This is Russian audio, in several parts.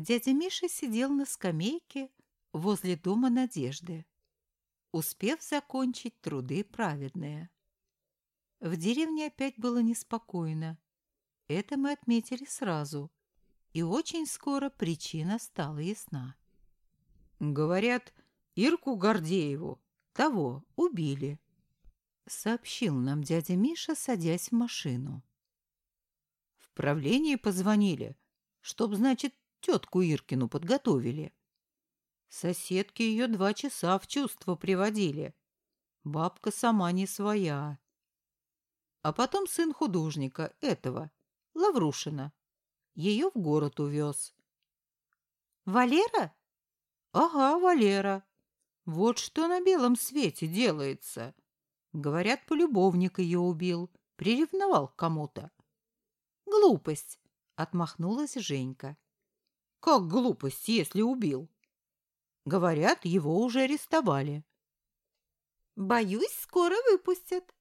Дядя Миша сидел на скамейке возле дома Надежды, успев закончить труды праведные. В деревне опять было неспокойно. Это мы отметили сразу, и очень скоро причина стала ясна. Говорят, Ирку Гордееву, того, убили, сообщил нам дядя Миша, садясь в машину. В правление позвонили, чтоб, значит, тетку Иркину подготовили. Соседки ее два часа в чувство приводили. Бабка сама не своя. А потом сын художника, этого, Лаврушина, ее в город увез. «Валера?» «Ага, Валера. Вот что на белом свете делается. Говорят, полюбовник ее убил, приревновал к кому-то». «Глупость», — отмахнулась Женька. Как глупость, если убил? Говорят, его уже арестовали. Боюсь, скоро выпустят.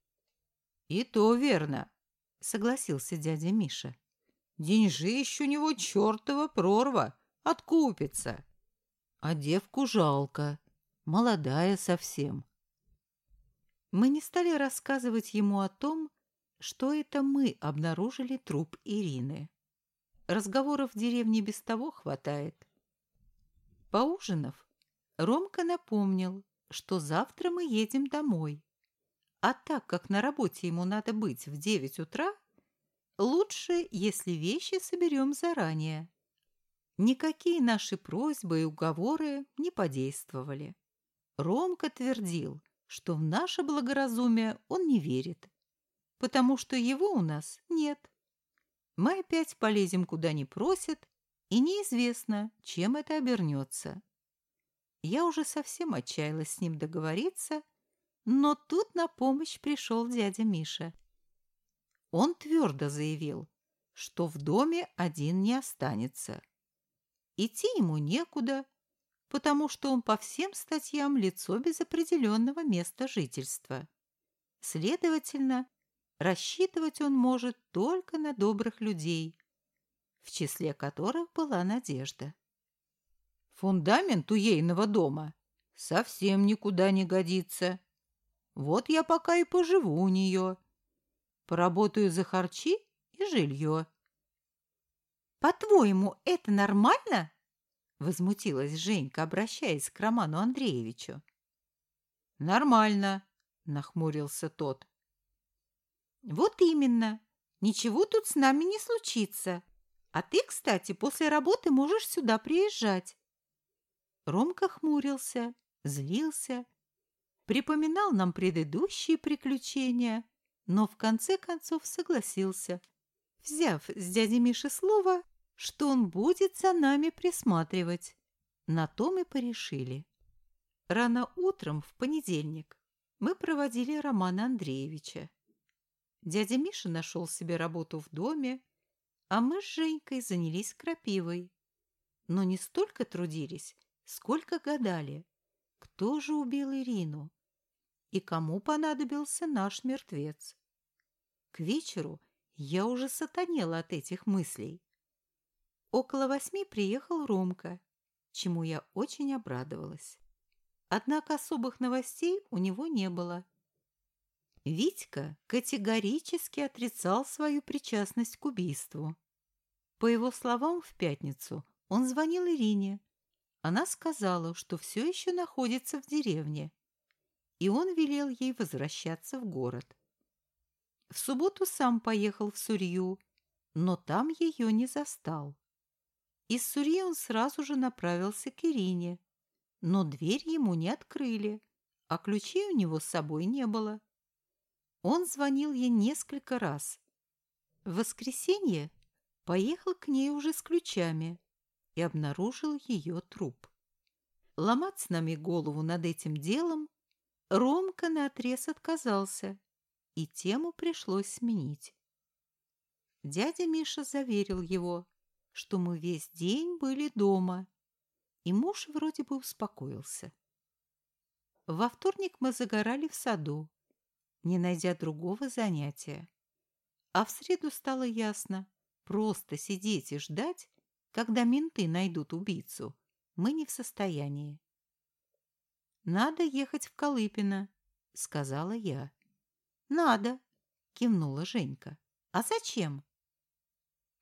И то верно, согласился дядя Миша. Деньжищ у него чертова прорва, откупится. А девку жалко, молодая совсем. Мы не стали рассказывать ему о том, что это мы обнаружили труп Ирины. Разговоров в деревне без того хватает. Поужинав, Ромка напомнил, что завтра мы едем домой. А так как на работе ему надо быть в девять утра, лучше, если вещи соберем заранее. Никакие наши просьбы и уговоры не подействовали. Ромка твердил, что в наше благоразумие он не верит, потому что его у нас нет. Мы опять полезем куда не просят, и неизвестно, чем это обернется. Я уже совсем отчаялась с ним договориться, но тут на помощь пришел дядя Миша. Он твердо заявил, что в доме один не останется. Идти ему некуда, потому что он по всем статьям лицо без определенного места жительства. Следовательно, Рассчитывать он может только на добрых людей, в числе которых была Надежда. Фундамент у ейного дома совсем никуда не годится. Вот я пока и поживу у нее. Поработаю за харчи и жилье. «По-твоему, это нормально?» — возмутилась Женька, обращаясь к Роману Андреевичу. «Нормально», — нахмурился тот. Вот именно. Ничего тут с нами не случится. А ты, кстати, после работы можешь сюда приезжать. Ромка хмурился, злился, припоминал нам предыдущие приключения, но в конце концов согласился, взяв с дяди Миши слово, что он будет за нами присматривать. На том и порешили. Рано утром в понедельник мы проводили Романа Андреевича. Дядя Миша нашел себе работу в доме, а мы с Женькой занялись крапивой. Но не столько трудились, сколько гадали, кто же убил Ирину и кому понадобился наш мертвец. К вечеру я уже сатанела от этих мыслей. Около восьми приехал Ромка, чему я очень обрадовалась. Однако особых новостей у него не было. Витька категорически отрицал свою причастность к убийству. По его словам, в пятницу он звонил Ирине. Она сказала, что все еще находится в деревне, и он велел ей возвращаться в город. В субботу сам поехал в Сурью, но там ее не застал. Из Сурьи он сразу же направился к Ирине, но дверь ему не открыли, а ключей у него с собой не было. Он звонил ей несколько раз. В воскресенье поехал к ней уже с ключами и обнаружил ее труп. Ломать с нами голову над этим делом Ромка наотрез отказался, и тему пришлось сменить. Дядя Миша заверил его, что мы весь день были дома, и муж вроде бы успокоился. Во вторник мы загорали в саду, не найдя другого занятия. А в среду стало ясно, просто сидеть и ждать когда менты найдут убийцу, мы не в состоянии. «Надо ехать в Колыпино», — сказала я. «Надо», — кивнула Женька. «А зачем?»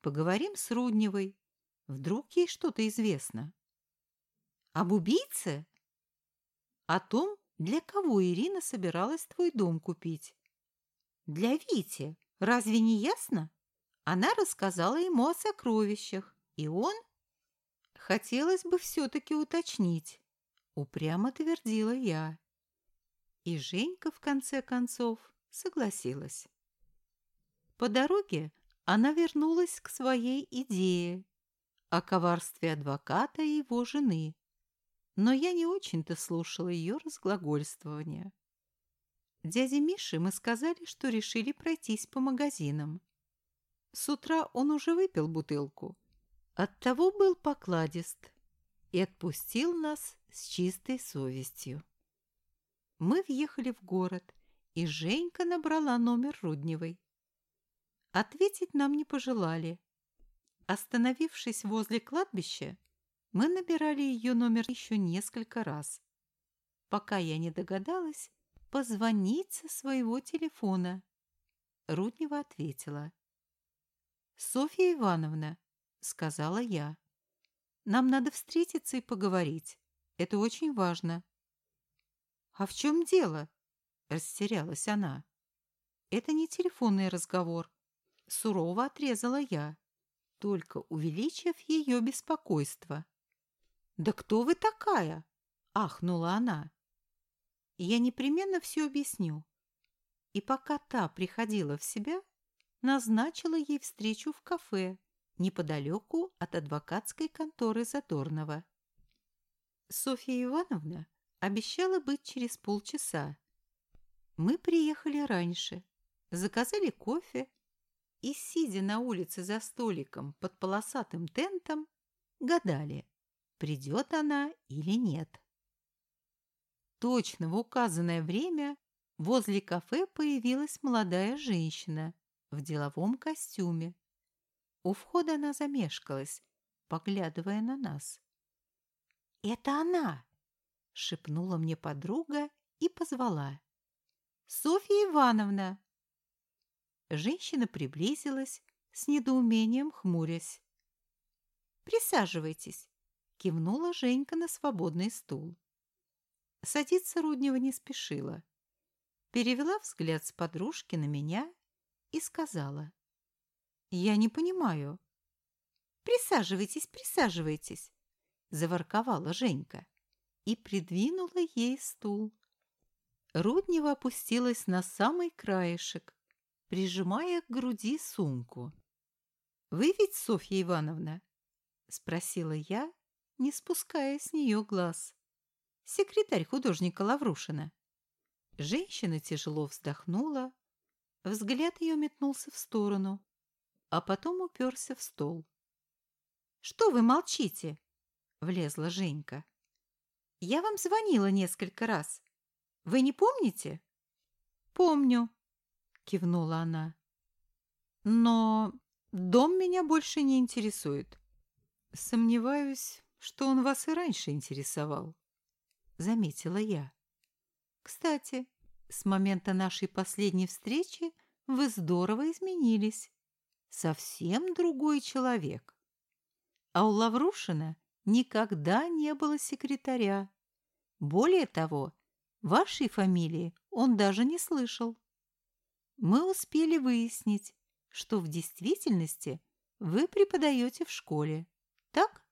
«Поговорим с Рудневой. Вдруг ей что-то известно». «Об убийце?» «О том, для кого Ирина собиралась твой дом купить». «Для Вити. Разве не ясно?» Она рассказала ему о сокровищах, и он... Хотелось бы все-таки уточнить. Упрямо твердила я. И Женька, в конце концов, согласилась. По дороге она вернулась к своей идее о коварстве адвоката и его жены, но я не очень-то слушала ее разглагольствования. Дяде Мише мы сказали, что решили пройтись по магазинам. С утра он уже выпил бутылку, оттого был покладист и отпустил нас с чистой совестью. Мы въехали в город, и Женька набрала номер Рудневой. Ответить нам не пожелали. Остановившись возле кладбища, мы набирали ее номер еще несколько раз, пока я не догадалась позвонить со своего телефона. Руднева ответила. «Софья Ивановна», — сказала я, — «нам надо встретиться и поговорить. Это очень важно». «А в чем дело?» — растерялась она. «Это не телефонный разговор», — сурово отрезала я, только увеличив ее беспокойство. «Да кто вы такая?» — ахнула она. «Я непременно все объясню». И пока та приходила в себя, назначила ей встречу в кафе неподалеку от адвокатской конторы Задорнова. Софья Ивановна обещала быть через полчаса. Мы приехали раньше, заказали кофе и, сидя на улице за столиком под полосатым тентом, гадали, придет она или нет. Точно в указанное время возле кафе появилась молодая женщина в деловом костюме. У входа она замешкалась, поглядывая на нас. «Это она!» — шепнула мне подруга и позвала. «Софья Ивановна!» Женщина приблизилась, с недоумением хмурясь. «Присаживайтесь», — кивнула Женька на свободный стул. Садиться Руднева не спешила. Перевела взгляд с подружки на меня и сказала. «Я не понимаю». «Присаживайтесь, присаживайтесь», — заворковала Женька и придвинула ей стул. Руднева опустилась на самый краешек, прижимая к груди сумку. «Вы ведь Софья Ивановна?» — спросила я, не спуская с нее глаз. «Секретарь художника Лаврушина». Женщина тяжело вздохнула, взгляд ее метнулся в сторону, а потом уперся в стол. «Что вы молчите?» — влезла Женька. «Я вам звонила несколько раз. Вы не помните?» «Помню», — кивнула она. «Но дом меня больше не интересует. Сомневаюсь, что он вас и раньше интересовал», — заметила я. «Кстати, с момента нашей последней встречи вы здорово изменились. Совсем другой человек. А у Лаврушина никогда не было секретаря. Более того, вашей фамилии он даже не слышал. Мы успели выяснить, что в действительности вы преподаете в школе. Так?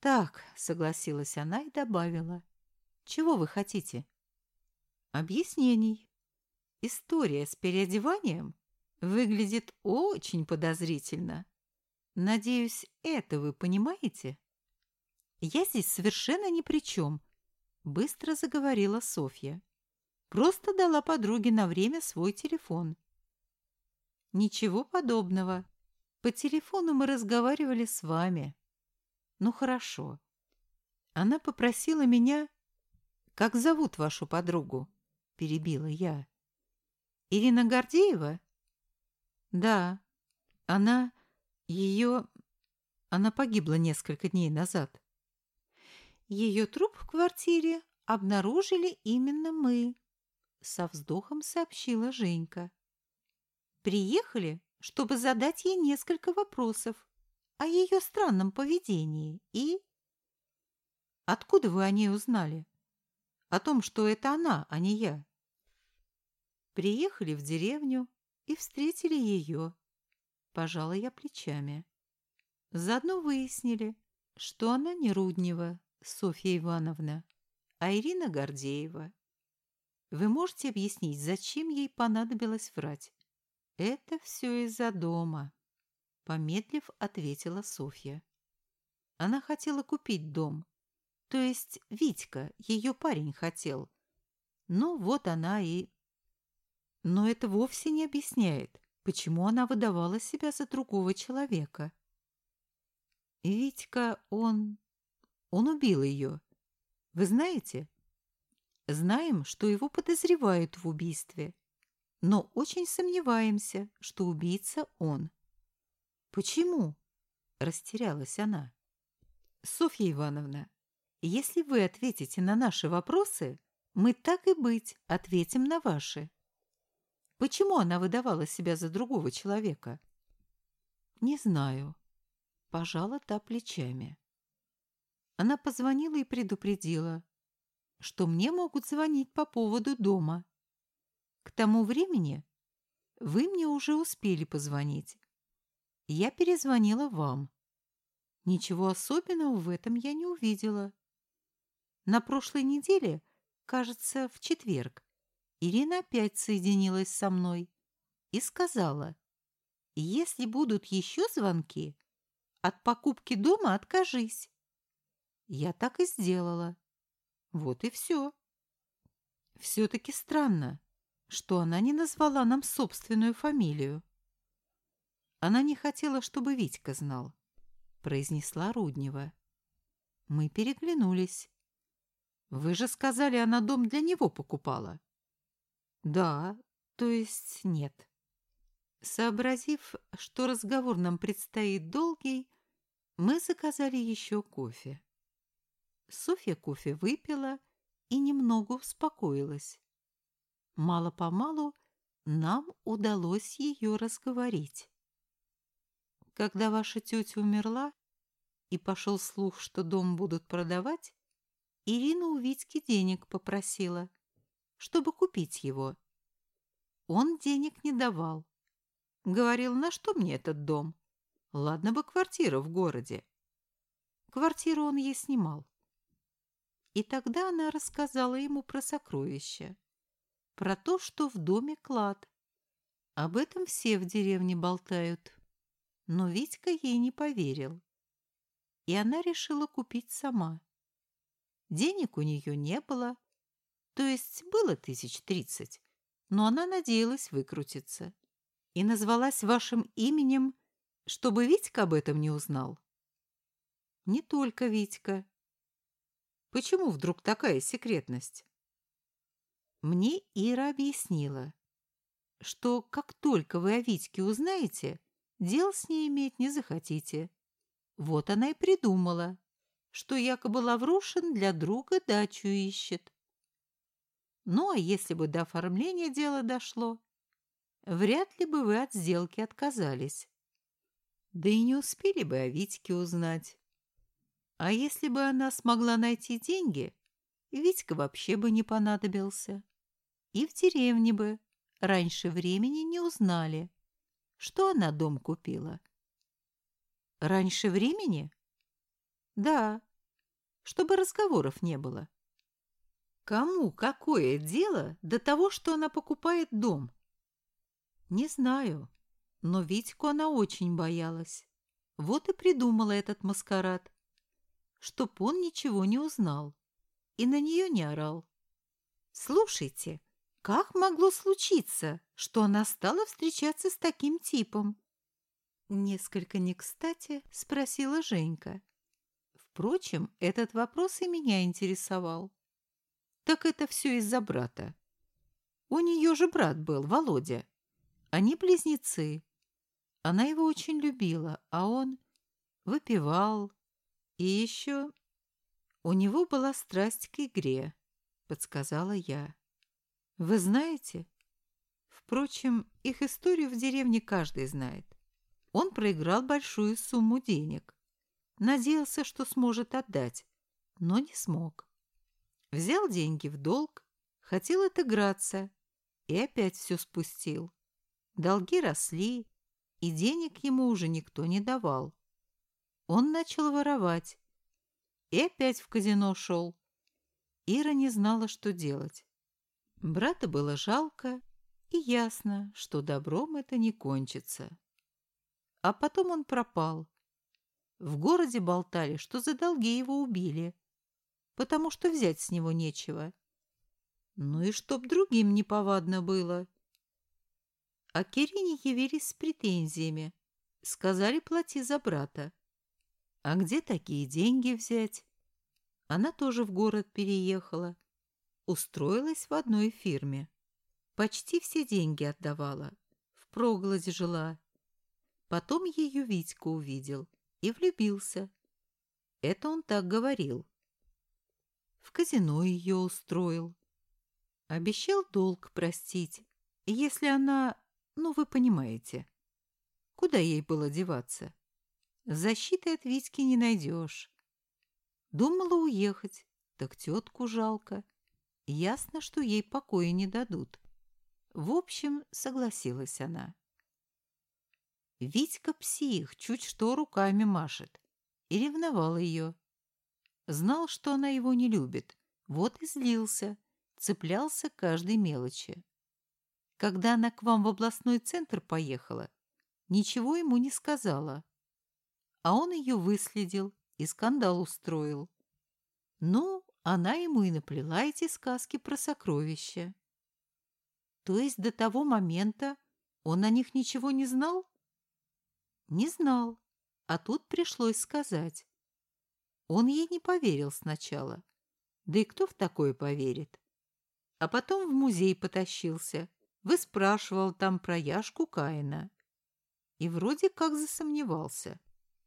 Так, согласилась она и добавила. Чего вы хотите? Объяснений. История с переодеванием выглядит очень подозрительно. Надеюсь, это вы понимаете? «Я здесь совершенно ни при чем», — быстро заговорила Софья. «Просто дала подруге на время свой телефон». «Ничего подобного. По телефону мы разговаривали с вами». «Ну, хорошо». Она попросила меня... «Как зовут вашу подругу?» — перебила я. «Ирина Гордеева?» «Да. Она... Ее... Она погибла несколько дней назад. Ее труп в квартире обнаружили именно мы, со вздохом сообщила Женька. Приехали, чтобы задать ей несколько вопросов о ее странном поведении и... Откуда вы о ней узнали? О том, что это она, а не я. Приехали в деревню и встретили ее. Пожала я плечами. Заодно выяснили, что она не Руднева, Софья Ивановна, а Ирина Гордеева. Вы можете объяснить, зачем ей понадобилось врать? Это все из-за дома, помедлив, ответила Софья. Она хотела купить дом. То есть Витька, ее парень, хотел. Ну, вот она и... Но это вовсе не объясняет, почему она выдавала себя за другого человека. Витька, он... Он убил ее. Вы знаете? Знаем, что его подозревают в убийстве, но очень сомневаемся, что убийца он. Почему? Растерялась она. Софья Ивановна, если вы ответите на наши вопросы, мы так и быть ответим на ваши. Почему она выдавала себя за другого человека? Не знаю. Пожала та плечами. Она позвонила и предупредила, что мне могут звонить по поводу дома. К тому времени вы мне уже успели позвонить. Я перезвонила вам. Ничего особенного в этом я не увидела. На прошлой неделе, кажется, в четверг, Ирина опять соединилась со мной и сказала, если будут еще звонки, от покупки дома откажись. Я так и сделала. Вот и все. Все-таки странно, что она не назвала нам собственную фамилию. Она не хотела, чтобы Витька знал, произнесла Руднева. Мы переглянулись. Вы же сказали, она дом для него покупала. Да, то есть нет. Сообразив, что разговор нам предстоит долгий, мы заказали еще кофе. Софья кофе выпила и немного успокоилась. Мало-помалу нам удалось ее разговорить. Когда ваша тетя умерла и пошел слух, что дом будут продавать, Ирина у Витьки денег попросила, чтобы купить его. Он денег не давал. Говорил, на что мне этот дом? Ладно бы квартира в городе. Квартиру он ей снимал. И тогда она рассказала ему про сокровища, про то, что в доме клад. Об этом все в деревне болтают. Но Витька ей не поверил. И она решила купить сама. Денег у нее не было, то есть было тысяч тридцать, но она надеялась выкрутиться. И назвалась вашим именем, чтобы Витька об этом не узнал. Не только Витька. Почему вдруг такая секретность? Мне Ира объяснила, что как только вы о Витьке узнаете, дел с ней иметь не захотите. Вот она и придумала, что якобы Лаврушин для друга дачу ищет. Ну, а если бы до оформления дела дошло, вряд ли бы вы от сделки отказались. Да и не успели бы о Витьке узнать. А если бы она смогла найти деньги, Витька вообще бы не понадобился. И в деревне бы раньше времени не узнали, что она дом купила. Раньше времени? Да, чтобы разговоров не было. Кому какое дело до того, что она покупает дом? Не знаю, но Витьку она очень боялась. Вот и придумала этот маскарад чтоб он ничего не узнал и на нее не орал. «Слушайте, как могло случиться, что она стала встречаться с таким типом?» Несколько не кстати спросила Женька. Впрочем, этот вопрос и меня интересовал. Так это все из-за брата. У нее же брат был, Володя. Они близнецы. Она его очень любила, а он... выпивал. И еще у него была страсть к игре, подсказала я. Вы знаете? Впрочем, их историю в деревне каждый знает. Он проиграл большую сумму денег. Надеялся, что сможет отдать, но не смог. Взял деньги в долг, хотел отыграться и опять все спустил. Долги росли, и денег ему уже никто не давал. Он начал воровать и опять в казино шел. Ира не знала, что делать. Брата было жалко, и ясно, что добром это не кончится. А потом он пропал. В городе болтали, что за долги его убили, потому что взять с него нечего. Ну и чтоб другим неповадно было. А Кирине явились с претензиями. Сказали, плати за брата. А где такие деньги взять? Она тоже в город переехала. Устроилась в одной фирме. Почти все деньги отдавала. В проголоде жила. Потом ее Витька увидел и влюбился. Это он так говорил. В казино ее устроил. Обещал долг простить, если она... Ну, вы понимаете. Куда ей было деваться? Защиты от Витьки не найдешь. Думала уехать, так тетку жалко. Ясно, что ей покоя не дадут. В общем, согласилась она. Витька псих, чуть что руками машет. И ревновал ее. Знал, что она его не любит. Вот и злился, цеплялся к каждой мелочи. Когда она к вам в областной центр поехала, ничего ему не сказала. А он ее выследил и скандал устроил. Ну, она ему и наплела эти сказки про сокровища. То есть до того момента он о них ничего не знал? Не знал, а тут пришлось сказать. Он ей не поверил сначала. Да и кто в такое поверит? А потом в музей потащился, выспрашивал там про Яшку Каина. И вроде как засомневался.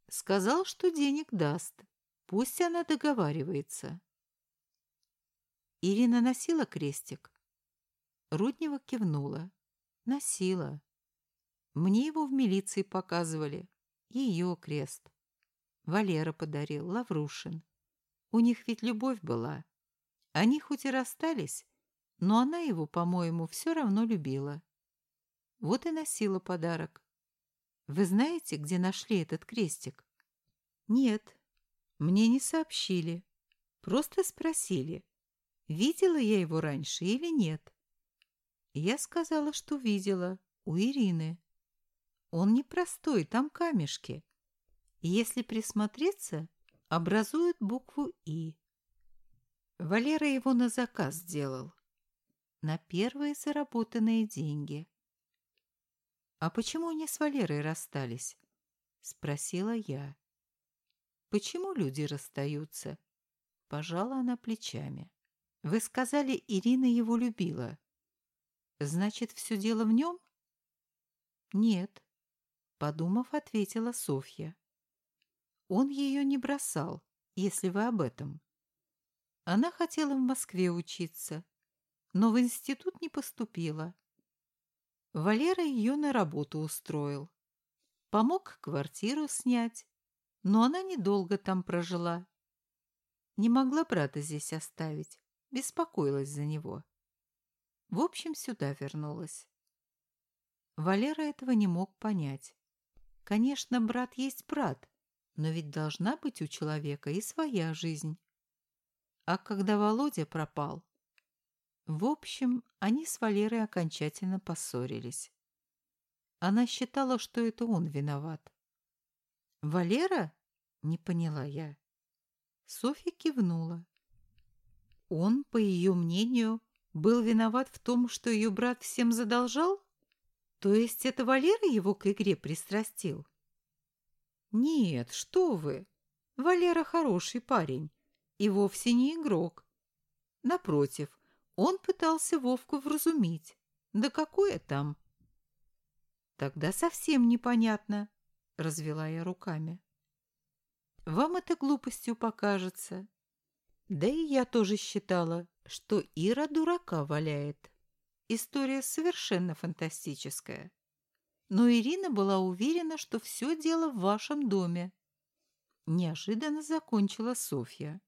Сказал, что денег даст. Пусть она договаривается. Ирина носила крестик. Руднева кивнула. Носила. Мне его в милиции показывали. Ее крест. Валера подарил, Лаврушин. У них ведь любовь была. Они хоть и расстались, но она его, по-моему, все равно любила. Вот и носила подарок. Вы знаете, где нашли этот крестик? Нет, мне не сообщили. Просто спросили, видела я его раньше или нет. Я сказала, что видела, у Ирины. Он непростой, там камешки. Если присмотреться, образуют букву «И». Валера его на заказ сделал. На первые заработанные деньги. «А почему они с Валерой расстались?» — спросила я. «Почему люди расстаются?» Пожала она плечами. «Вы сказали, Ирина его любила. Значит, все дело в нем?» «Нет», — подумав, ответила Софья. «Он ее не бросал, если вы об этом. Она хотела в Москве учиться, но в институт не поступила. Валера ее на работу устроил. Помог квартиру снять, но она недолго там прожила. Не могла брата здесь оставить, беспокоилась за него. В общем, сюда вернулась. Валера этого не мог понять. Конечно, брат есть брат, но ведь должна быть у человека и своя жизнь. А когда Володя пропал, в общем, они с Валерой окончательно поссорились. Она считала, что это он виноват. «Валера?» — не поняла я. Софья кивнула. Он, по ее мнению, был виноват в том, что ее брат всем задолжал? То есть это Валера его к игре пристрастил? Нет, что вы! Валера хороший парень и вовсе не игрок. Напротив, он пытался Вовку вразумить. Да какое там? Тогда совсем непонятно, развела я руками. вам это глупостью покажется. Да и я тоже считала, что Ира дурака валяет. История совершенно фантастическая. Но Ирина была уверена, что все дело в вашем доме. Неожиданно закончила Софья.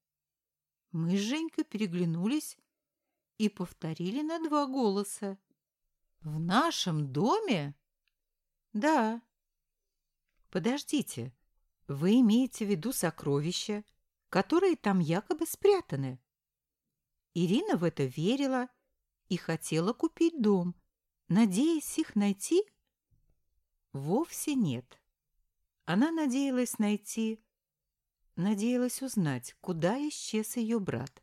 Мы с Женькой переглянулись и повторили на два голоса. «В нашем доме?» «Да». «Подождите, вы имеете в виду сокровища, которые там якобы спрятаны?» Ирина в это верила и хотела купить дом, надеясь их найти? Вовсе нет. Она надеялась найти, надеялась узнать, куда исчез ее брат.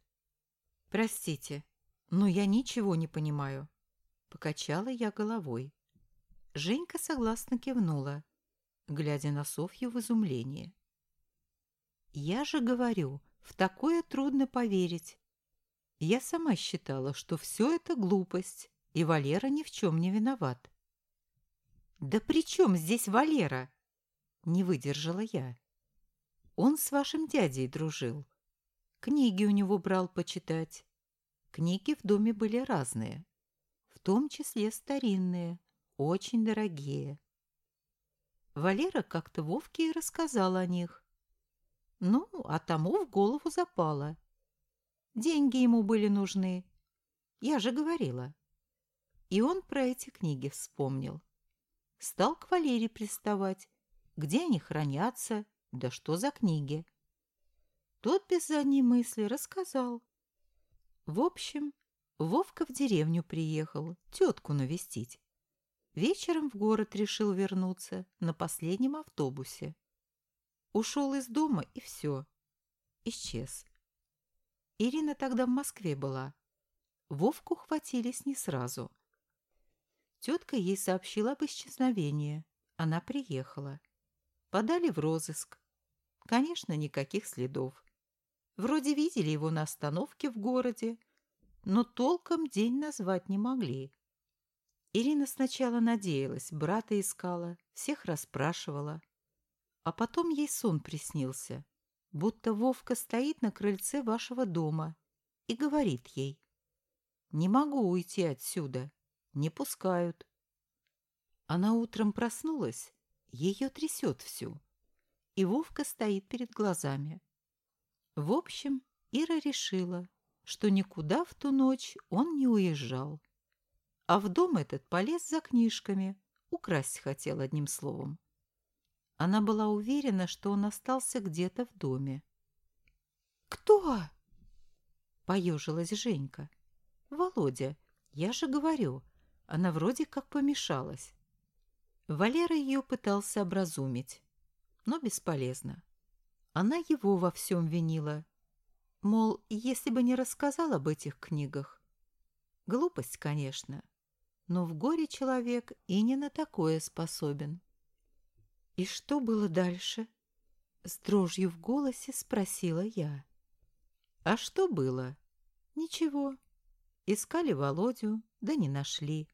«Простите, но я ничего не понимаю», — покачала я головой. Женька согласно кивнула, глядя на Софью в изумлении. «Я же говорю, в такое трудно поверить. Я сама считала, что все это глупость, и Валера ни в чем не виноват. «Да при чем здесь Валера?» — не выдержала я. «Он с вашим дядей дружил. Книги у него брал почитать. Книги в доме были разные, в том числе старинные, очень дорогие. Валера как-то Вовке и рассказал о них. Ну, а тому в голову запало — Деньги ему были нужны. Я же говорила. И он про эти книги вспомнил. Стал к Валере приставать. Где они хранятся, да что за книги. Тот без задней мысли рассказал. В общем, Вовка в деревню приехал, тетку навестить. Вечером в город решил вернуться на последнем автобусе. Ушел из дома и все. Исчез. Ирина тогда в Москве была. Вовку хватились не сразу. Тетка ей сообщила об исчезновении. Она приехала. Подали в розыск. Конечно, никаких следов. Вроде видели его на остановке в городе, но толком день назвать не могли. Ирина сначала надеялась, брата искала, всех расспрашивала. А потом ей сон приснился будто Вовка стоит на крыльце вашего дома и говорит ей «Не могу уйти отсюда, не пускают». Она утром проснулась, ее трясет всю, и Вовка стоит перед глазами. В общем, Ира решила, что никуда в ту ночь он не уезжал. А в дом этот полез за книжками, украсть хотел одним словом. Она была уверена, что он остался где-то в доме. «Кто?» — поежилась Женька. «Володя, я же говорю, она вроде как помешалась». Валера ее пытался образумить, но бесполезно. Она его во всем винила. Мол, если бы не рассказал об этих книгах. Глупость, конечно, но в горе человек и не на такое способен. «И что было дальше?» С дрожью в голосе спросила я. «А что было?» «Ничего. Искали Володю, да не нашли.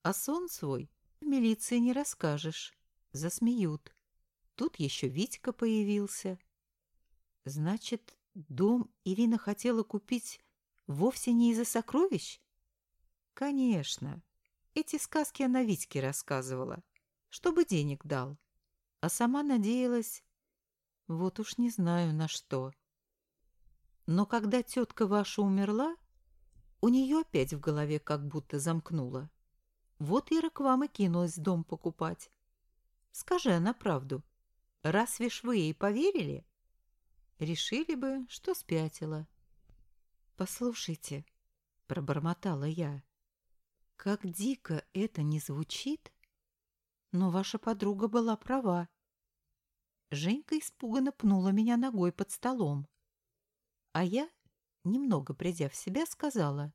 А сон свой в милиции не расскажешь. Засмеют. Тут еще Витька появился. Значит, дом Ирина хотела купить вовсе не из-за сокровищ? Конечно. Эти сказки она Витьке рассказывала, чтобы денег дал а сама надеялась, вот уж не знаю на что. Но когда тетка ваша умерла, у нее опять в голове как будто замкнуло. Вот Ира к вам и кинулась дом покупать. Скажи она правду. Разве ж вы ей поверили? Решили бы, что спятила. Послушайте, пробормотала я, как дико это не звучит, но ваша подруга была права. Женька испуганно пнула меня ногой под столом. А я, немного придя в себя, сказала.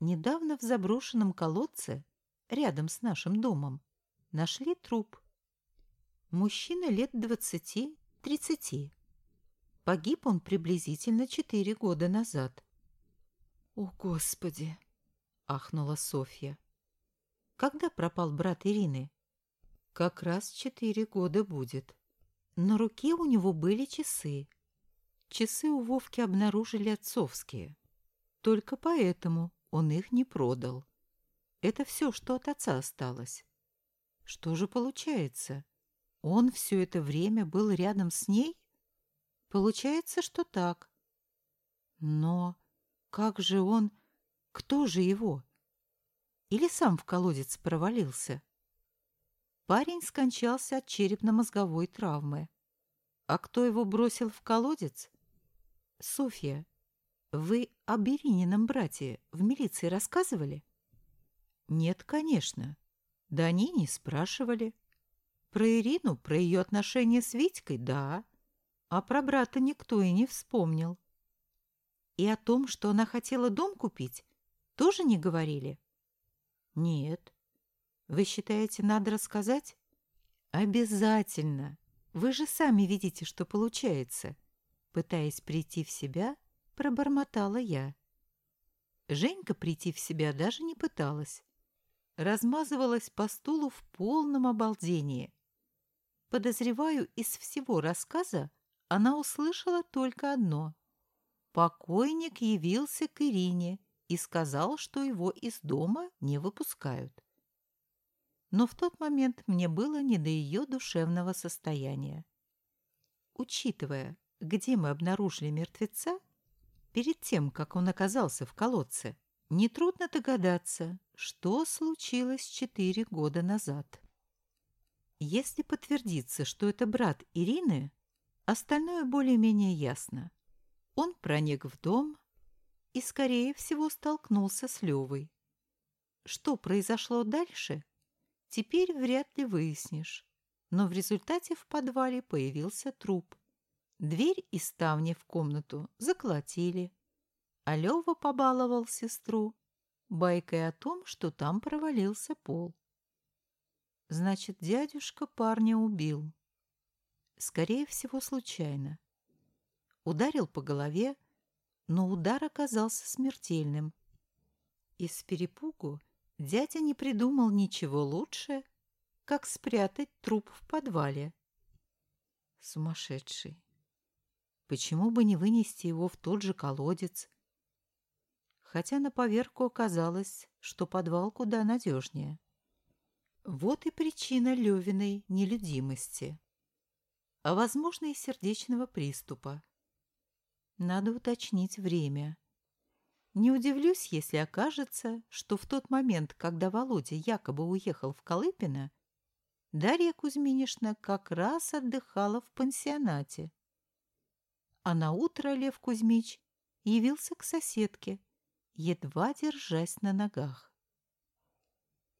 Недавно в заброшенном колодце, рядом с нашим домом, нашли труп. Мужчина лет двадцати-тридцати. Погиб он приблизительно четыре года назад. «О, Господи!» — ахнула Софья. «Когда пропал брат Ирины?» Как раз четыре года будет. На руке у него были часы. Часы у Вовки обнаружили отцовские. Только поэтому он их не продал. Это все, что от отца осталось. Что же получается? Он все это время был рядом с ней? Получается, что так. Но как же он... Кто же его? Или сам в колодец провалился? Парень скончался от черепно-мозговой травмы. А кто его бросил в колодец? Софья, вы о Иринином брате в милиции рассказывали? Нет, конечно. Да они не спрашивали. Про Ирину, про ее отношения с Витькой, да. А про брата никто и не вспомнил. И о том, что она хотела дом купить, тоже не говорили? Нет. Вы считаете, надо рассказать? Обязательно. Вы же сами видите, что получается. Пытаясь прийти в себя, пробормотала я. Женька прийти в себя даже не пыталась. Размазывалась по стулу в полном обалдении. Подозреваю, из всего рассказа она услышала только одно. Покойник явился к Ирине и сказал, что его из дома не выпускают но в тот момент мне было не до ее душевного состояния. Учитывая, где мы обнаружили мертвеца, перед тем, как он оказался в колодце, нетрудно догадаться, что случилось четыре года назад. Если подтвердится, что это брат Ирины, остальное более-менее ясно. Он проник в дом и, скорее всего, столкнулся с Левой. Что произошло дальше, теперь вряд ли выяснишь. Но в результате в подвале появился труп. Дверь и ставни в комнату заколотили. А Лёва побаловал сестру байкой о том, что там провалился пол. Значит, дядюшка парня убил. Скорее всего, случайно. Ударил по голове, но удар оказался смертельным. Из перепугу дядя не придумал ничего лучше, как спрятать труп в подвале. Сумасшедший. Почему бы не вынести его в тот же колодец? Хотя на поверку оказалось, что подвал куда надежнее. Вот и причина Левиной нелюдимости. А, возможно, и сердечного приступа. Надо уточнить время. Не удивлюсь, если окажется, что в тот момент, когда Володя якобы уехал в Колыпино, Дарья Кузьминишна как раз отдыхала в пансионате. А на утро Лев Кузьмич явился к соседке, едва держась на ногах.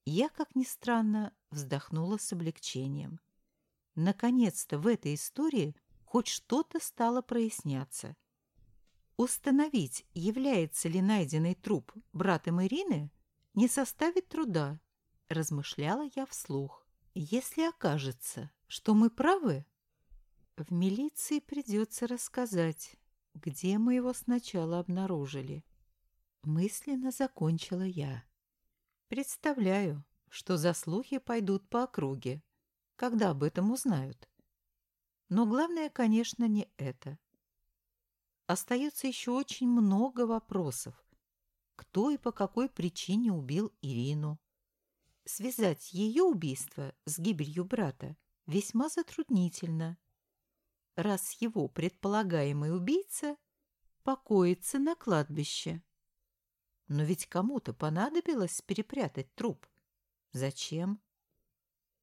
Я, как ни странно, вздохнула с облегчением. Наконец-то в этой истории хоть что-то стало проясняться. Установить, является ли найденный труп братом Ирины, не составит труда, размышляла я вслух. Если окажется, что мы правы, в милиции придется рассказать, где мы его сначала обнаружили. Мысленно закончила я. Представляю, что за слухи пойдут по округе, когда об этом узнают. Но главное, конечно, не это. Остается еще очень много вопросов. Кто и по какой причине убил Ирину? Связать ее убийство с гибелью брата весьма затруднительно, раз его предполагаемый убийца покоится на кладбище. Но ведь кому-то понадобилось перепрятать труп. Зачем?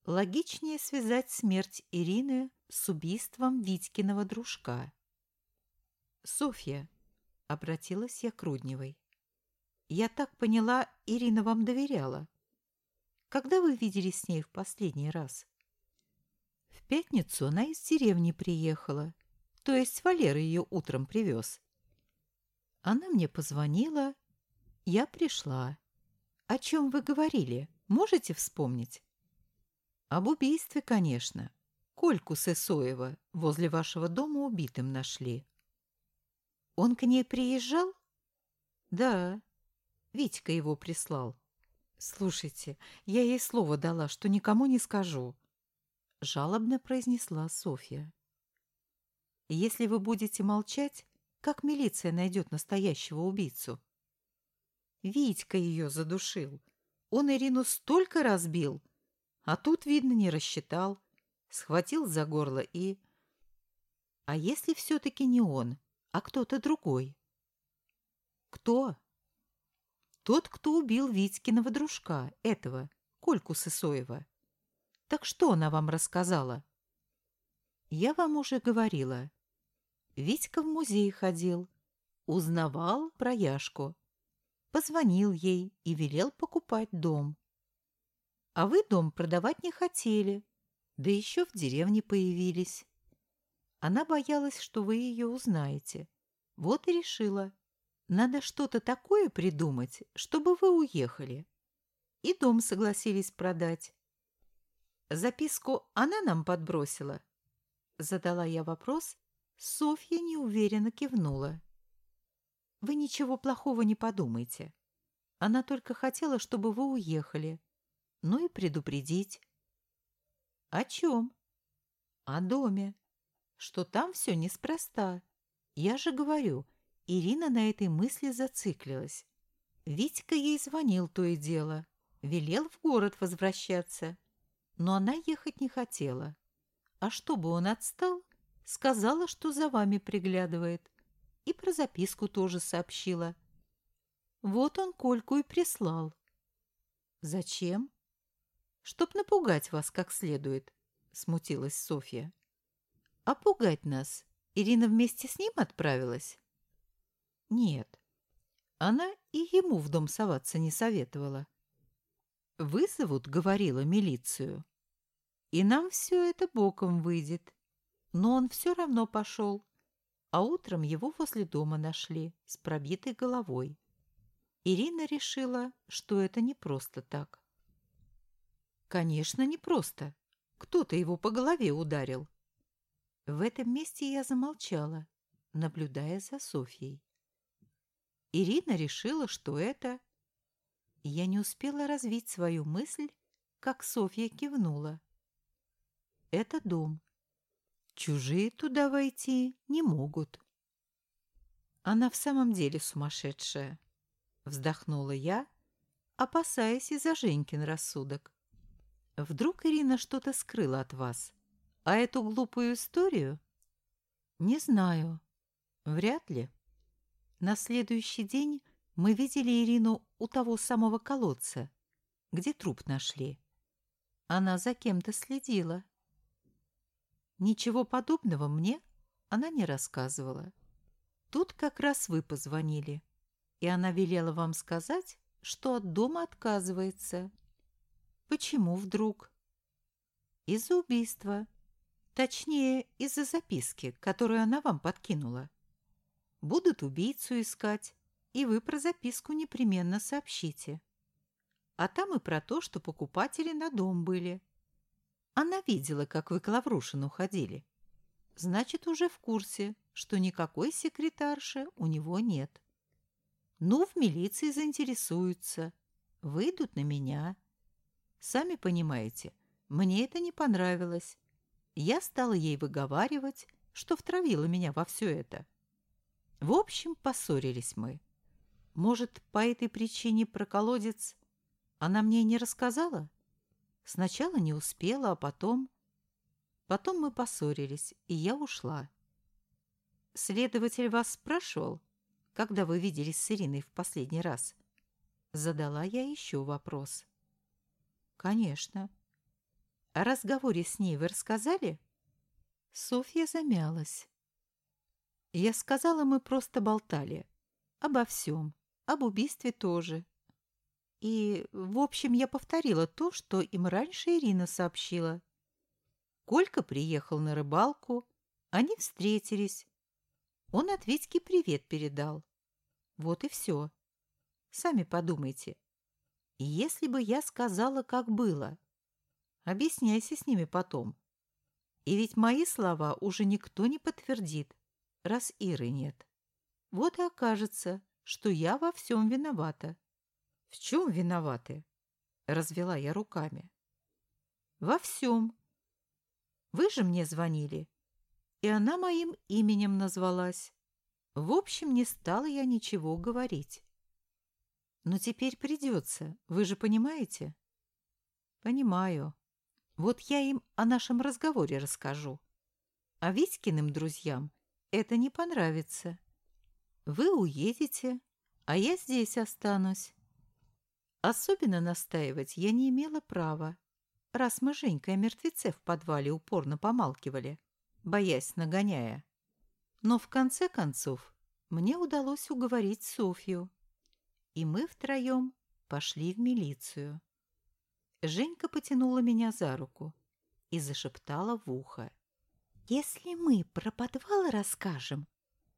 Логичнее связать смерть Ирины с убийством Витькиного дружка. «Софья», — обратилась я к Рудневой, — «я так поняла, Ирина вам доверяла. Когда вы виделись с ней в последний раз?» «В пятницу она из деревни приехала, то есть Валера ее утром привез. Она мне позвонила, я пришла. О чем вы говорили, можете вспомнить?» «Об убийстве, конечно. Кольку Сысоева возле вашего дома убитым нашли». Он к ней приезжал? Да. Витька его прислал. Слушайте, я ей слово дала, что никому не скажу. Жалобно произнесла Софья. Если вы будете молчать, как милиция найдет настоящего убийцу? Витька ее задушил. Он Ирину столько разбил, а тут, видно, не рассчитал. Схватил за горло и... А если все-таки не он, а кто-то другой? Кто? Тот, кто убил Витькиного дружка, этого, Кольку Сысоева. Так что она вам рассказала? Я вам уже говорила. Витька в музей ходил, узнавал про Яшку. Позвонил ей и велел покупать дом. А вы дом продавать не хотели, да еще в деревне появились. Она боялась, что вы ее узнаете. Вот и решила. Надо что-то такое придумать, чтобы вы уехали. И дом согласились продать. Записку она нам подбросила. Задала я вопрос, Софья неуверенно кивнула. Вы ничего плохого не подумайте. Она только хотела, чтобы вы уехали. Ну и предупредить. О чем? О доме. Что там все неспроста. Я же говорю, Ирина на этой мысли зациклилась. Витька ей звонил то и дело, велел в город возвращаться, но она ехать не хотела. А чтобы он отстал, сказала, что за вами приглядывает, и про записку тоже сообщила. Вот он Кольку и прислал. Зачем? Чтоб напугать вас как следует, смутилась Софья. А пугать нас Ирина вместе с ним отправилась? Нет, она и ему в дом соваться не советовала. «Вызовут, — говорила, — милицию, и нам все это боком выйдет. Но он все равно пошел, а утром его возле дома нашли с пробитой головой. Ирина решила, что это не просто так. Конечно, не просто. Кто-то его по голове ударил. В этом месте я замолчала, наблюдая за Софьей. Ирина решила, что это... Я не успела развить свою мысль, как Софья кивнула. Это дом. Чужие туда войти не могут. Она в самом деле сумасшедшая. Вздохнула я, опасаясь из-за Женькин рассудок. Вдруг Ирина что-то скрыла от вас, а эту глупую историю? Не знаю. Вряд ли. На следующий день мы видели Ирину у того самого колодца, где труп нашли. Она за кем-то следила. Ничего подобного мне она не рассказывала. Тут как раз вы позвонили, и она велела вам сказать, что от дома отказывается. Почему вдруг? Из-за убийства. Точнее, из-за записки, которую она вам подкинула. Будут убийцу искать, и вы про записку непременно сообщите. А там и про то, что покупатели на дом были. Она видела, как вы к Лаврушину ходили. Значит, уже в курсе, что никакой секретарши у него нет. Ну, в милиции заинтересуются, выйдут на меня. Сами понимаете, мне это не понравилось. Я стала ей выговаривать, что втравила меня во все это. В общем, поссорились мы. Может, по этой причине про колодец она мне не рассказала? Сначала не успела, а потом... Потом мы поссорились, и я ушла. Следователь вас спрашивал, когда вы виделись с Ириной в последний раз? Задала я еще вопрос. Конечно. О разговоре с ней вы рассказали? Софья замялась. Я сказала, мы просто болтали. Обо всем. Об убийстве тоже. И, в общем, я повторила то, что им раньше Ирина сообщила. Колька приехал на рыбалку, они встретились. Он от Витьки привет передал. Вот и все. Сами подумайте. Если бы я сказала, как было, объясняйся с ними потом. И ведь мои слова уже никто не подтвердит раз Иры нет. Вот и окажется, что я во всем виновата. В чем виноваты? Развела я руками. Во всем. Вы же мне звонили. и она моим именем назвалась. В общем, не стала я ничего говорить. Но теперь придется, вы же понимаете? Понимаю. Вот я им о нашем разговоре расскажу. А Витькиным друзьям это не понравится. Вы уедете, а я здесь останусь. Особенно настаивать я не имела права, раз мы Женькой о мертвеце в подвале упорно помалкивали, боясь нагоняя. Но в конце концов мне удалось уговорить Софью, и мы втроем пошли в милицию. Женька потянула меня за руку и зашептала в ухо. «Если мы про подвал расскажем,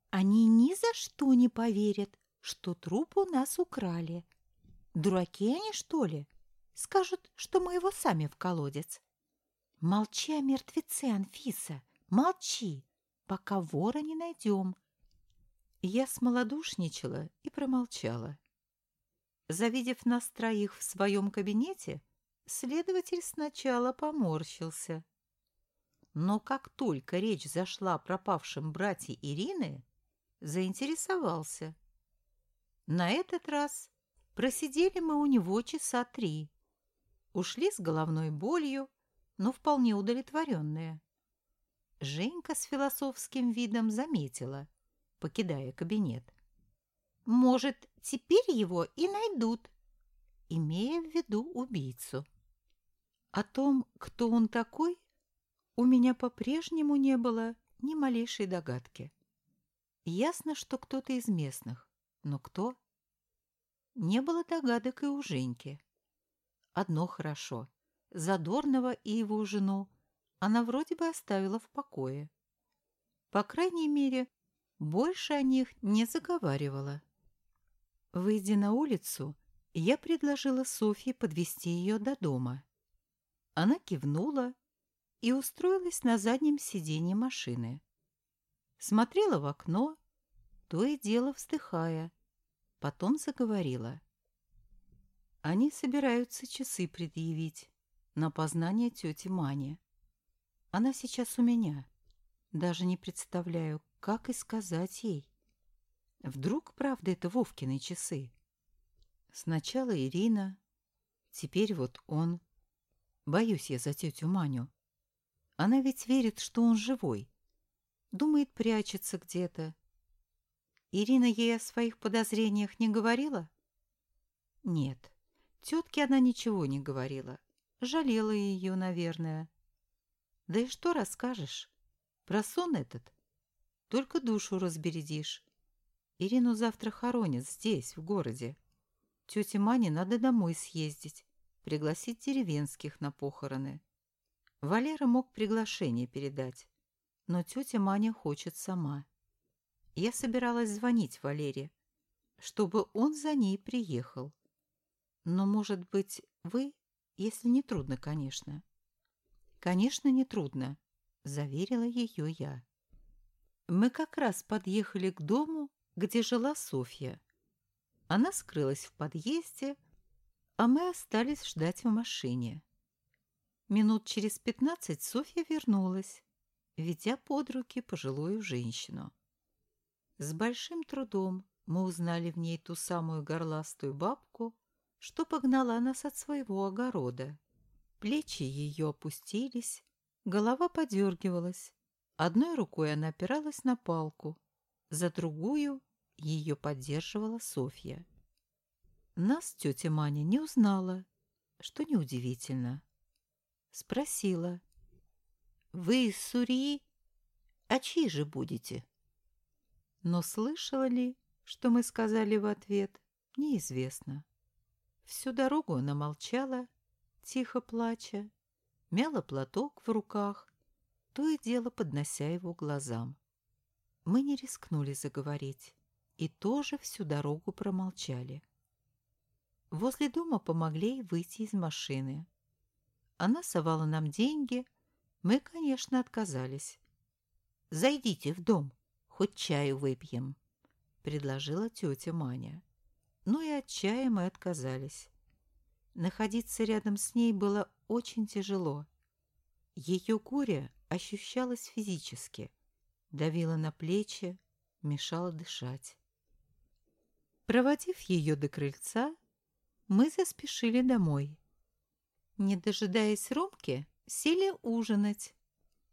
они ни за что не поверят, что труп у нас украли. Дураки они, что ли? Скажут, что мы его сами в колодец. Молчи о мертвеце, Анфиса, молчи, пока вора не найдем. Я смолодушничала и промолчала. Завидев нас троих в своем кабинете, следователь сначала поморщился. Но как только речь зашла о пропавшем брате Ирины, заинтересовался. На этот раз просидели мы у него часа три. Ушли с головной болью, но вполне удовлетворенные. Женька с философским видом заметила, покидая кабинет. «Может, теперь его и найдут», имея в виду убийцу. О том, кто он такой, у меня по-прежнему не было ни малейшей догадки. Ясно, что кто-то из местных, но кто? Не было догадок и у Женьки. Одно хорошо. Задорного и его жену она вроде бы оставила в покое. По крайней мере, больше о них не заговаривала. Выйдя на улицу, я предложила Софье подвести ее до дома. Она кивнула и устроилась на заднем сиденье машины смотрела в окно, то и дело вздыхая. Потом заговорила. Они собираются часы предъявить на познание тети Мани. Она сейчас у меня. Даже не представляю, как и сказать ей. Вдруг, правда, это Вовкины часы? Сначала Ирина, теперь вот он. Боюсь я за тетю Маню. Она ведь верит, что он живой. Думает, прячется где-то. Ирина ей о своих подозрениях не говорила? Нет, тетке она ничего не говорила. Жалела ее, наверное. Да и что расскажешь? Про сон этот? Только душу разбередишь. Ирину завтра хоронят здесь, в городе. Тете Мане надо домой съездить, пригласить деревенских на похороны. Валера мог приглашение передать но тетя Маня хочет сама. Я собиралась звонить Валере, чтобы он за ней приехал. Но, может быть, вы, если не трудно, конечно. Конечно, не трудно, заверила ее я. Мы как раз подъехали к дому, где жила Софья. Она скрылась в подъезде, а мы остались ждать в машине. Минут через пятнадцать Софья вернулась ведя под руки пожилую женщину. С большим трудом мы узнали в ней ту самую горластую бабку, что погнала нас от своего огорода. Плечи ее опустились, голова подергивалась. Одной рукой она опиралась на палку, за другую ее поддерживала Софья. Нас тетя Маня не узнала, что неудивительно. Спросила — вы из Сурии? А чьи же будете? Но слышала ли, что мы сказали в ответ, неизвестно. Всю дорогу она молчала, тихо плача, мяла платок в руках, то и дело поднося его глазам. Мы не рискнули заговорить и тоже всю дорогу промолчали. Возле дома помогли ей выйти из машины. Она совала нам деньги, мы, конечно, отказались. «Зайдите в дом, хоть чаю выпьем», — предложила тетя Маня. Но и от чая мы отказались. Находиться рядом с ней было очень тяжело. Ее горе ощущалось физически, давила на плечи, мешала дышать. Проводив ее до крыльца, мы заспешили домой. Не дожидаясь Ромки, сели ужинать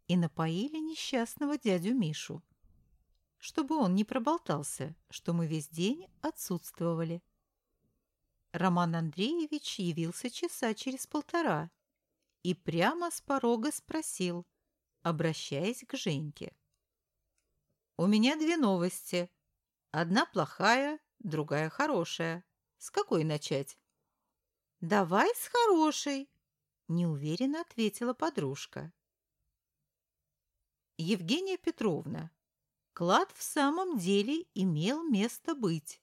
и напоили несчастного дядю Мишу, чтобы он не проболтался, что мы весь день отсутствовали. Роман Андреевич явился часа через полтора и прямо с порога спросил, обращаясь к Женьке. «У меня две новости. Одна плохая, другая хорошая. С какой начать?» «Давай с хорошей», — неуверенно ответила подружка. Евгения Петровна, клад в самом деле имел место быть.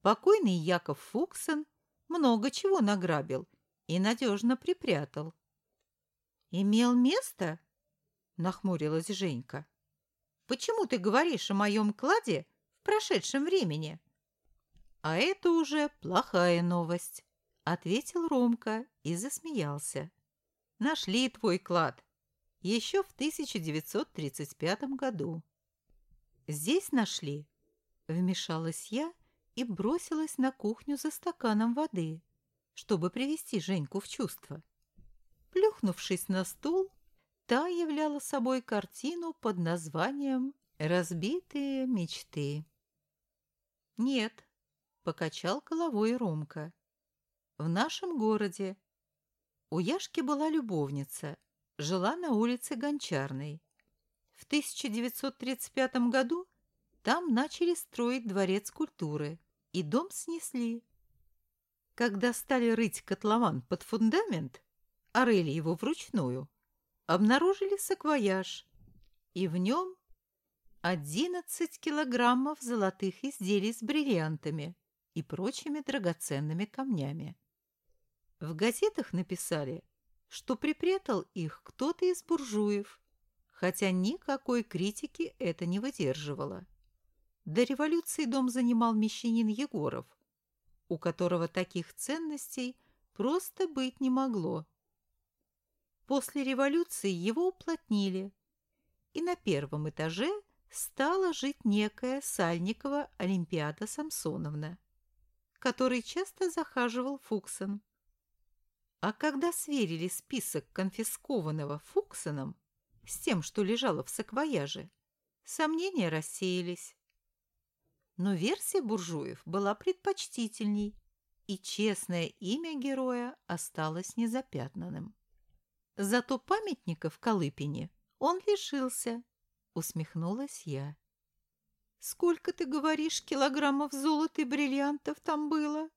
Покойный Яков Фуксон много чего награбил и надежно припрятал. «Имел место?» — нахмурилась Женька. «Почему ты говоришь о моем кладе в прошедшем времени?» «А это уже плохая новость», — ответил Ромка и засмеялся. «Нашли твой клад. Еще в 1935 году». «Здесь нашли?» — вмешалась я и бросилась на кухню за стаканом воды, чтобы привести Женьку в чувство. Плюхнувшись на стул, та являла собой картину под названием «Разбитые мечты». «Нет», — покачал головой Ромка, — «в нашем городе. У Яшки была любовница, жила на улице Гончарной. В 1935 году там начали строить дворец культуры, и дом снесли. Когда стали рыть котлован под фундамент, а рыли его вручную, обнаружили саквояж, и в нем 11 килограммов золотых изделий с бриллиантами и прочими драгоценными камнями. В газетах написали, что припрятал их кто-то из буржуев, хотя никакой критики это не выдерживало. До революции дом занимал мещанин Егоров, у которого таких ценностей просто быть не могло. После революции его уплотнили, и на первом этаже стала жить некая Сальникова Олимпиада Самсоновна, который часто захаживал Фуксон. А когда сверили список конфискованного Фуксоном с тем, что лежало в саквояже, сомнения рассеялись. Но версия буржуев была предпочтительней, и честное имя героя осталось незапятнанным. Зато памятника в Колыпине он лишился, усмехнулась я. «Сколько, ты говоришь, килограммов золота и бриллиантов там было?»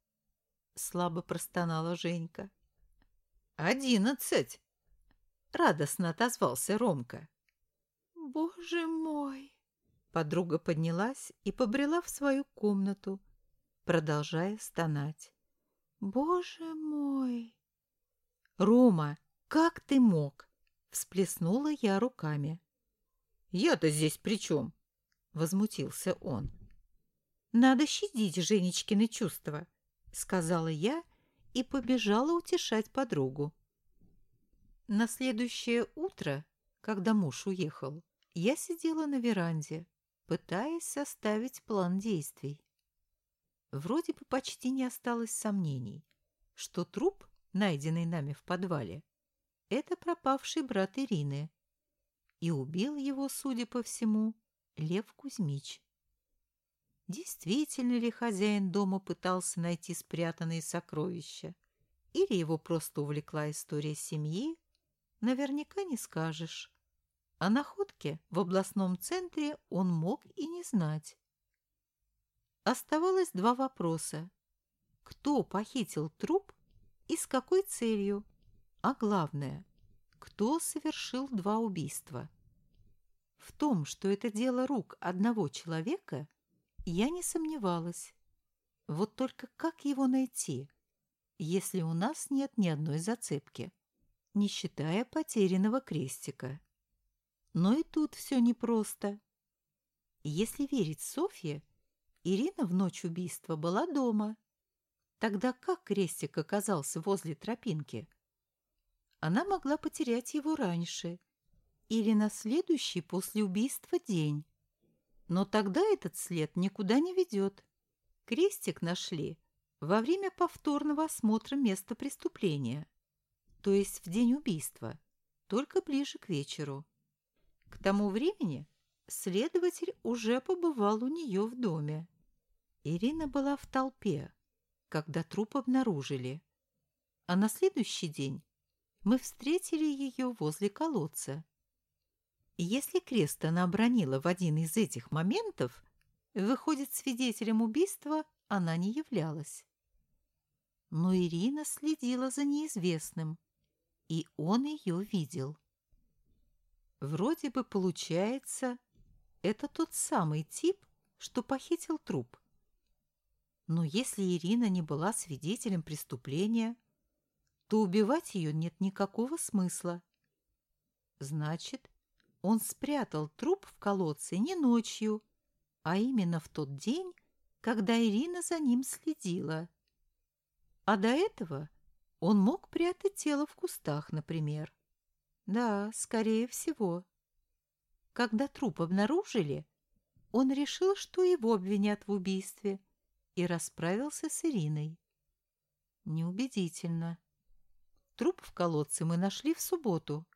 Слабо простонала Женька. «Одиннадцать!» Радостно отозвался Ромка. «Боже мой!» Подруга поднялась и побрела в свою комнату, продолжая стонать. «Боже мой!» «Рома, как ты мог?» — всплеснула я руками. «Я-то здесь при чем?» — возмутился он. «Надо щадить Женечкины чувства», — сказала я и побежала утешать подругу. На следующее утро, когда муж уехал, я сидела на веранде, пытаясь составить план действий. Вроде бы почти не осталось сомнений, что труп, найденный нами в подвале, это пропавший брат Ирины, и убил его, судя по всему, Лев Кузьмич. Действительно ли хозяин дома пытался найти спрятанные сокровища, или его просто увлекла история семьи, наверняка не скажешь. О находке в областном центре он мог и не знать. Оставалось два вопроса. Кто похитил труп и с какой целью? А главное, кто совершил два убийства? В том, что это дело рук одного человека, я не сомневалась. Вот только как его найти, если у нас нет ни одной зацепки, не считая потерянного крестика? Но и тут все непросто. Если верить Софье, Ирина в ночь убийства была дома. Тогда как крестик оказался возле тропинки? Она могла потерять его раньше или на следующий после убийства день. Но тогда этот след никуда не ведет. Крестик нашли во время повторного осмотра места преступления, то есть в день убийства, только ближе к вечеру. К тому времени следователь уже побывал у нее в доме. Ирина была в толпе, когда труп обнаружили. А на следующий день мы встретили ее возле колодца. Если крест она обронила в один из этих моментов, выходит, свидетелем убийства она не являлась. Но Ирина следила за неизвестным, и он ее видел. Вроде бы получается, это тот самый тип, что похитил труп. Но если Ирина не была свидетелем преступления, то убивать ее нет никакого смысла. Значит, он спрятал труп в колодце не ночью, а именно в тот день, когда Ирина за ним следила. А до этого он мог прятать тело в кустах, например. Да, скорее всего. Когда труп обнаружили, он решил, что его обвинят в убийстве, и расправился с Ириной. Неубедительно. Труп в колодце мы нашли в субботу,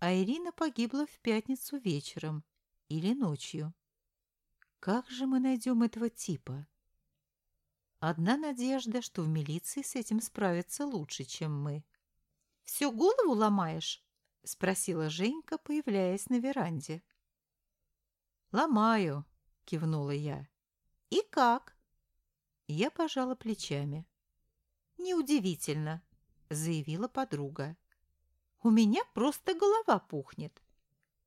а Ирина погибла в пятницу вечером или ночью. Как же мы найдем этого типа? Одна надежда, что в милиции с этим справятся лучше, чем мы. «Все голову ломаешь?» — спросила Женька, появляясь на веранде. «Ломаю», — кивнула я. «И как?» Я пожала плечами. «Неудивительно», — заявила подруга. «У меня просто голова пухнет.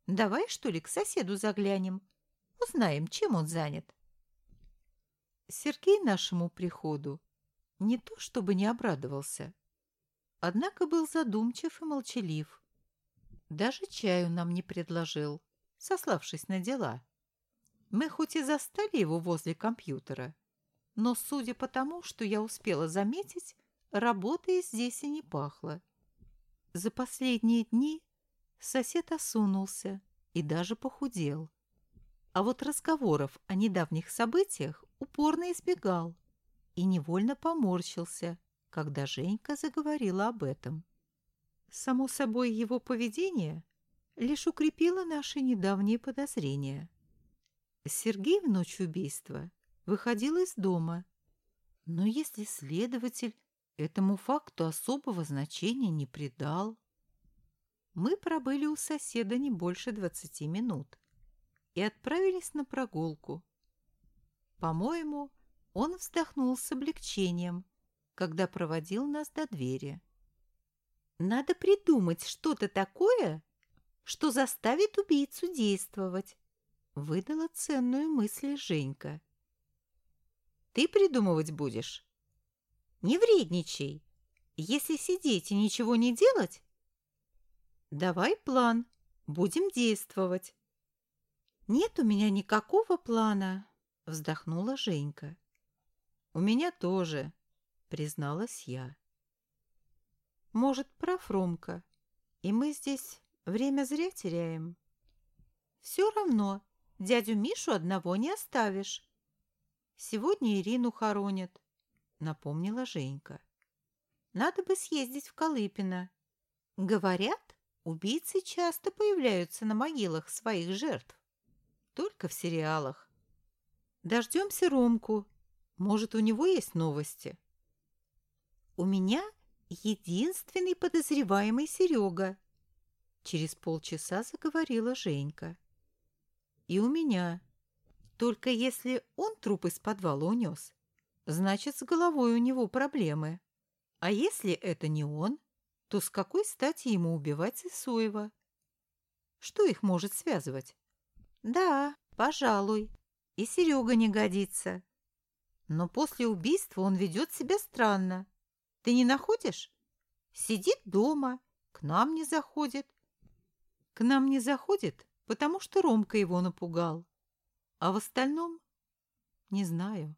Давай, что ли, к соседу заглянем, узнаем, чем он занят». Сергей нашему приходу не то чтобы не обрадовался, однако был задумчив и молчалив. Даже чаю нам не предложил, сославшись на дела. Мы хоть и застали его возле компьютера, но, судя по тому, что я успела заметить, работой здесь и не пахло. За последние дни сосед осунулся и даже похудел. А вот разговоров о недавних событиях упорно избегал и невольно поморщился, когда Женька заговорила об этом. Само собой, его поведение лишь укрепило наши недавние подозрения. Сергей в ночь убийства выходил из дома, но если следователь этому факту особого значения не придал... Мы пробыли у соседа не больше двадцати минут и отправились на прогулку. По-моему, он вздохнул с облегчением, когда проводил нас до двери. «Надо придумать что-то такое, что заставит убийцу действовать», — выдала ценную мысль Женька. «Ты придумывать будешь?» «Не вредничай. Если сидеть и ничего не делать...» «Давай план. Будем действовать». «Нет у меня никакого плана», — вздохнула Женька. «У меня тоже», — призналась я. «Может, прав Ромка, и мы здесь время зря теряем?» «Все равно дядю Мишу одного не оставишь». «Сегодня Ирину хоронят», — напомнила Женька. «Надо бы съездить в Колыпино. Говорят, убийцы часто появляются на могилах своих жертв. Только в сериалах. Дождемся Ромку. Может, у него есть новости? У меня единственный подозреваемый Серега. Через полчаса заговорила Женька. И у меня. Только если он труп из подвала унес, значит, с головой у него проблемы. А если это не он, то с какой стати ему убивать Сысоева? Что их может связывать? Да, пожалуй, и Серега не годится. Но после убийства он ведет себя странно. Ты не находишь? Сидит дома, к нам не заходит. К нам не заходит, потому что Ромка его напугал. А в остальном не знаю.